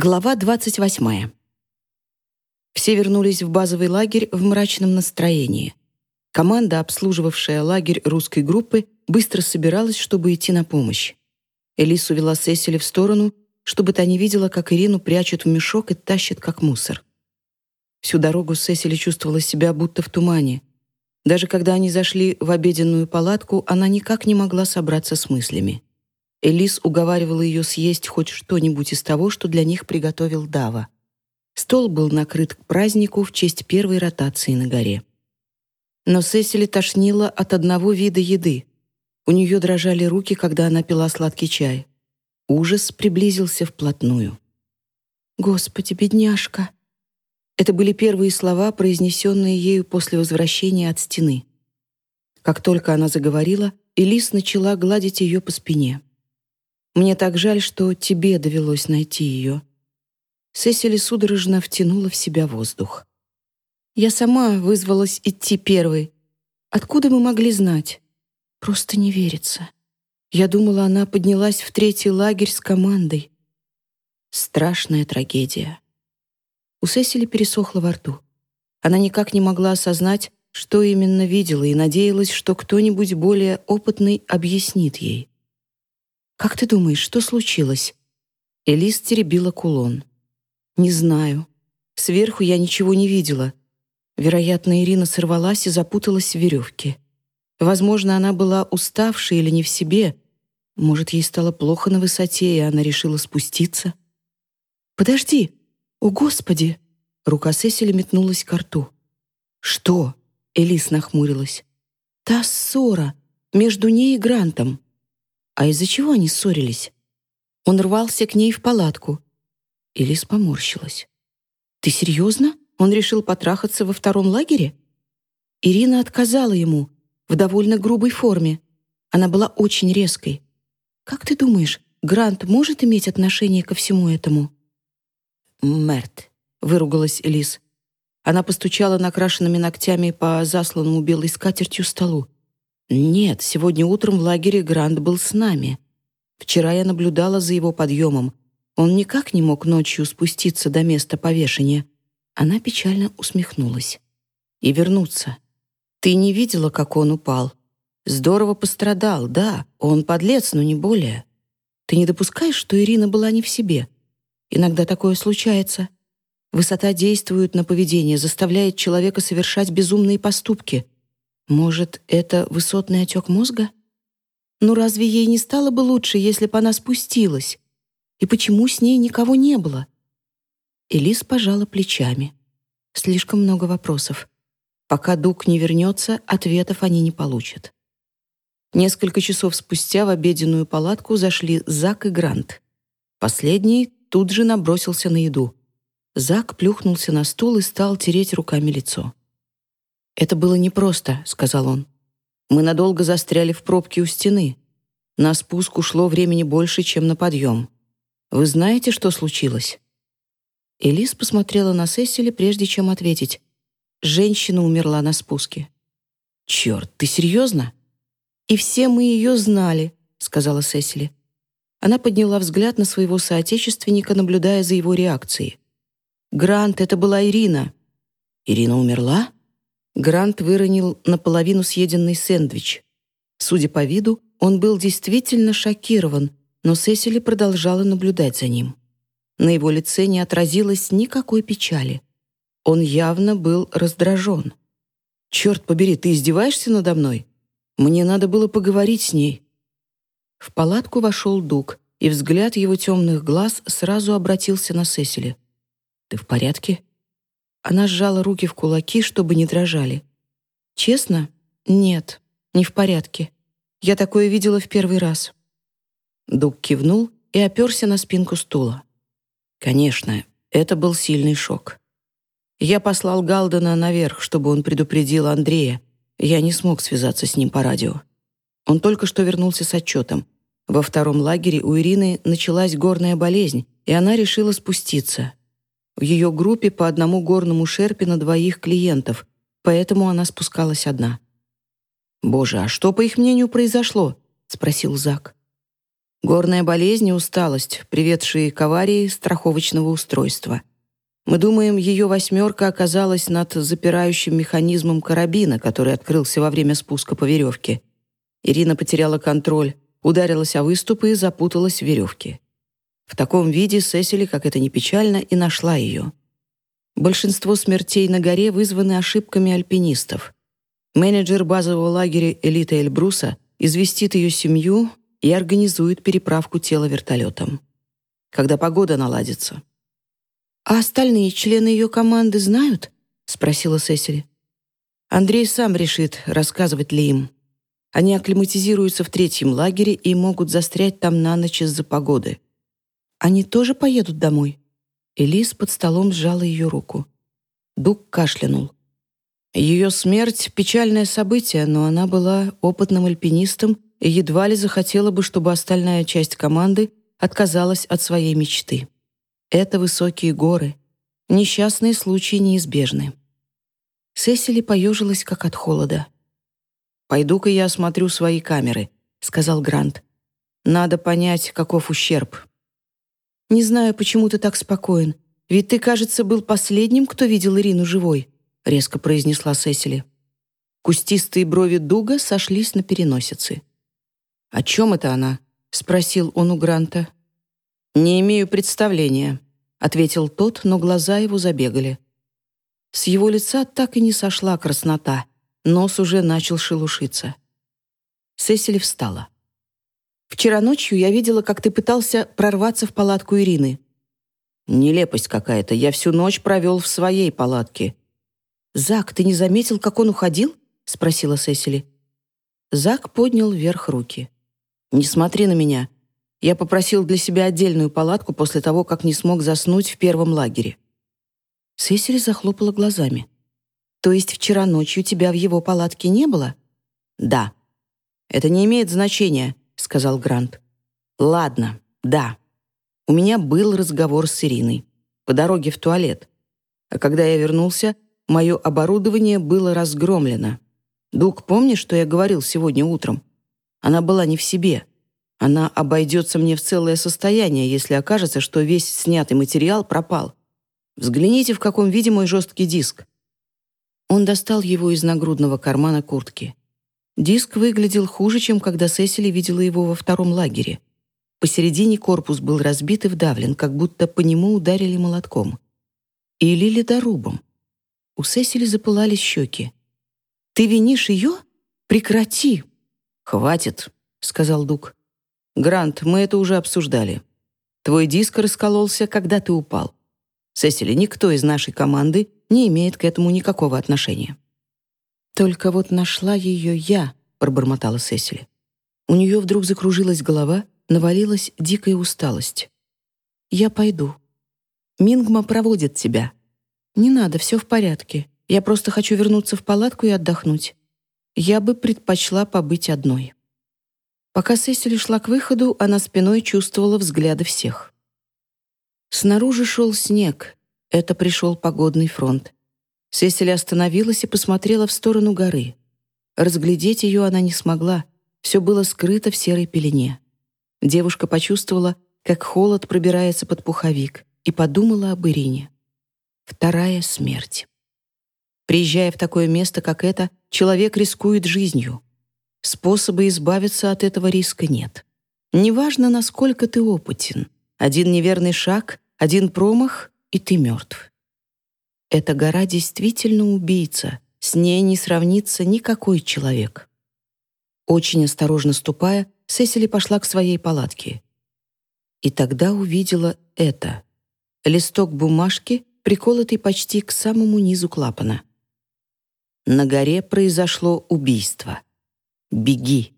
Глава 28. Все вернулись в базовый лагерь в мрачном настроении. Команда, обслуживавшая лагерь русской группы, быстро собиралась, чтобы идти на помощь. Элис увела Сесили в сторону, чтобы та не видела, как Ирину прячут в мешок и тащат как мусор. Всю дорогу Сесили чувствовала себя будто в тумане. Даже когда они зашли в обеденную палатку, она никак не могла собраться с мыслями. Элис уговаривала ее съесть хоть что-нибудь из того, что для них приготовил Дава. Стол был накрыт к празднику в честь первой ротации на горе. Но Сесили тошнило от одного вида еды. У нее дрожали руки, когда она пила сладкий чай. Ужас приблизился вплотную. «Господи, бедняжка!» Это были первые слова, произнесенные ею после возвращения от стены. Как только она заговорила, Элис начала гладить ее по спине. Мне так жаль, что тебе довелось найти ее». Сесили судорожно втянула в себя воздух. «Я сама вызвалась идти первой. Откуда мы могли знать? Просто не верится. Я думала, она поднялась в третий лагерь с командой. Страшная трагедия». У Сесили пересохло во рту. Она никак не могла осознать, что именно видела, и надеялась, что кто-нибудь более опытный объяснит ей. «Как ты думаешь, что случилось?» Элис теребила кулон. «Не знаю. Сверху я ничего не видела. Вероятно, Ирина сорвалась и запуталась в веревке. Возможно, она была уставшей или не в себе. Может, ей стало плохо на высоте, и она решила спуститься. «Подожди! О, Господи!» Рука Сесили метнулась к рту. «Что?» — Элис нахмурилась. «Та ссора между ней и Грантом. А из-за чего они ссорились? Он рвался к ней в палатку. Элис поморщилась. «Ты серьезно? Он решил потрахаться во втором лагере?» Ирина отказала ему в довольно грубой форме. Она была очень резкой. «Как ты думаешь, Грант может иметь отношение ко всему этому?» «Мерт», — выругалась Элис. Она постучала накрашенными ногтями по засланному белой скатертью столу. «Нет, сегодня утром в лагере Грант был с нами. Вчера я наблюдала за его подъемом. Он никак не мог ночью спуститься до места повешения». Она печально усмехнулась. «И вернуться. Ты не видела, как он упал? Здорово пострадал, да, он подлец, но не более. Ты не допускаешь, что Ирина была не в себе? Иногда такое случается. Высота действует на поведение, заставляет человека совершать безумные поступки — может, это высотный отек мозга? Ну разве ей не стало бы лучше, если бы она спустилась? И почему с ней никого не было? Элис пожала плечами. Слишком много вопросов. Пока Дук не вернется, ответов они не получат. Несколько часов спустя в обеденную палатку зашли Зак и Грант. Последний тут же набросился на еду. Зак плюхнулся на стул и стал тереть руками лицо. «Это было непросто», — сказал он. «Мы надолго застряли в пробке у стены. На спуск ушло времени больше, чем на подъем. Вы знаете, что случилось?» Элис посмотрела на Сесили, прежде чем ответить. «Женщина умерла на спуске». «Черт, ты серьезно?» «И все мы ее знали», — сказала Сесили. Она подняла взгляд на своего соотечественника, наблюдая за его реакцией. «Грант, это была Ирина». «Ирина умерла?» Грант выронил наполовину съеденный сэндвич. Судя по виду, он был действительно шокирован, но Сесили продолжала наблюдать за ним. На его лице не отразилось никакой печали. Он явно был раздражен. «Черт побери, ты издеваешься надо мной? Мне надо было поговорить с ней». В палатку вошел Дуг, и взгляд его темных глаз сразу обратился на Сесили. «Ты в порядке?» Она сжала руки в кулаки, чтобы не дрожали. «Честно? Нет, не в порядке. Я такое видела в первый раз». Дуг кивнул и оперся на спинку стула. Конечно, это был сильный шок. Я послал Галдена наверх, чтобы он предупредил Андрея. Я не смог связаться с ним по радио. Он только что вернулся с отчетом. Во втором лагере у Ирины началась горная болезнь, и она решила спуститься. В ее группе по одному горному шерпе на двоих клиентов, поэтому она спускалась одна. «Боже, а что, по их мнению, произошло?» — спросил Зак. Горная болезнь и усталость, приведшие к аварии страховочного устройства. Мы думаем, ее «восьмерка» оказалась над запирающим механизмом карабина, который открылся во время спуска по веревке. Ирина потеряла контроль, ударилась о выступы и запуталась в веревке. В таком виде Сесили, как это ни печально, и нашла ее. Большинство смертей на горе вызваны ошибками альпинистов. Менеджер базового лагеря «Элита Эльбруса» известит ее семью и организует переправку тела вертолетом. Когда погода наладится. «А остальные члены ее команды знают?» — спросила Сесили. Андрей сам решит, рассказывать ли им. Они акклиматизируются в третьем лагере и могут застрять там на ночь из-за погоды. Они тоже поедут домой?» Элис под столом сжала ее руку. Дуг кашлянул. Ее смерть — печальное событие, но она была опытным альпинистом и едва ли захотела бы, чтобы остальная часть команды отказалась от своей мечты. Это высокие горы. Несчастные случаи неизбежны. Сесили поежилась, как от холода. «Пойду-ка я осмотрю свои камеры», — сказал Грант. «Надо понять, каков ущерб». «Не знаю, почему ты так спокоен. Ведь ты, кажется, был последним, кто видел Ирину живой», — резко произнесла Сесили. Кустистые брови Дуга сошлись на переносице. «О чем это она?» — спросил он у Гранта. «Не имею представления», — ответил тот, но глаза его забегали. С его лица так и не сошла краснота, нос уже начал шелушиться. Сесили встала. Вчера ночью я видела, как ты пытался прорваться в палатку Ирины. Нелепость какая-то. Я всю ночь провел в своей палатке. Зак, ты не заметил, как он уходил? спросила Сесили. Зак поднял вверх руки. Не смотри на меня. Я попросил для себя отдельную палатку после того, как не смог заснуть в первом лагере. Сесили захлопала глазами. То есть вчера ночью тебя в его палатке не было? Да. Это не имеет значения сказал Грант. «Ладно, да. У меня был разговор с Ириной. По дороге в туалет. А когда я вернулся, мое оборудование было разгромлено. Дуг, помнишь, что я говорил сегодня утром? Она была не в себе. Она обойдется мне в целое состояние, если окажется, что весь снятый материал пропал. Взгляните, в каком виде мой жесткий диск». Он достал его из нагрудного кармана куртки. Диск выглядел хуже, чем когда Сесили видела его во втором лагере. Посередине корпус был разбит и вдавлен, как будто по нему ударили молотком. Или ледорубом. У Сесили запылали щеки. «Ты винишь ее? Прекрати!» «Хватит», — сказал Дуг. «Грант, мы это уже обсуждали. Твой диск раскололся, когда ты упал. Сесили, никто из нашей команды не имеет к этому никакого отношения». «Только вот нашла ее я», — пробормотала Сесили. У нее вдруг закружилась голова, навалилась дикая усталость. «Я пойду. Мингма проводит тебя. Не надо, все в порядке. Я просто хочу вернуться в палатку и отдохнуть. Я бы предпочла побыть одной». Пока Сесили шла к выходу, она спиной чувствовала взгляды всех. Снаружи шел снег. Это пришел погодный фронт. Сесили остановилась и посмотрела в сторону горы. Разглядеть ее она не смогла, все было скрыто в серой пелене. Девушка почувствовала, как холод пробирается под пуховик, и подумала об Ирине. Вторая смерть. Приезжая в такое место, как это, человек рискует жизнью. Способа избавиться от этого риска нет. Неважно, насколько ты опытен. Один неверный шаг, один промах, и ты мертв. Эта гора действительно убийца, с ней не сравнится никакой человек. Очень осторожно ступая, Сесили пошла к своей палатке. И тогда увидела это. Листок бумажки, приколотый почти к самому низу клапана. На горе произошло убийство. Беги.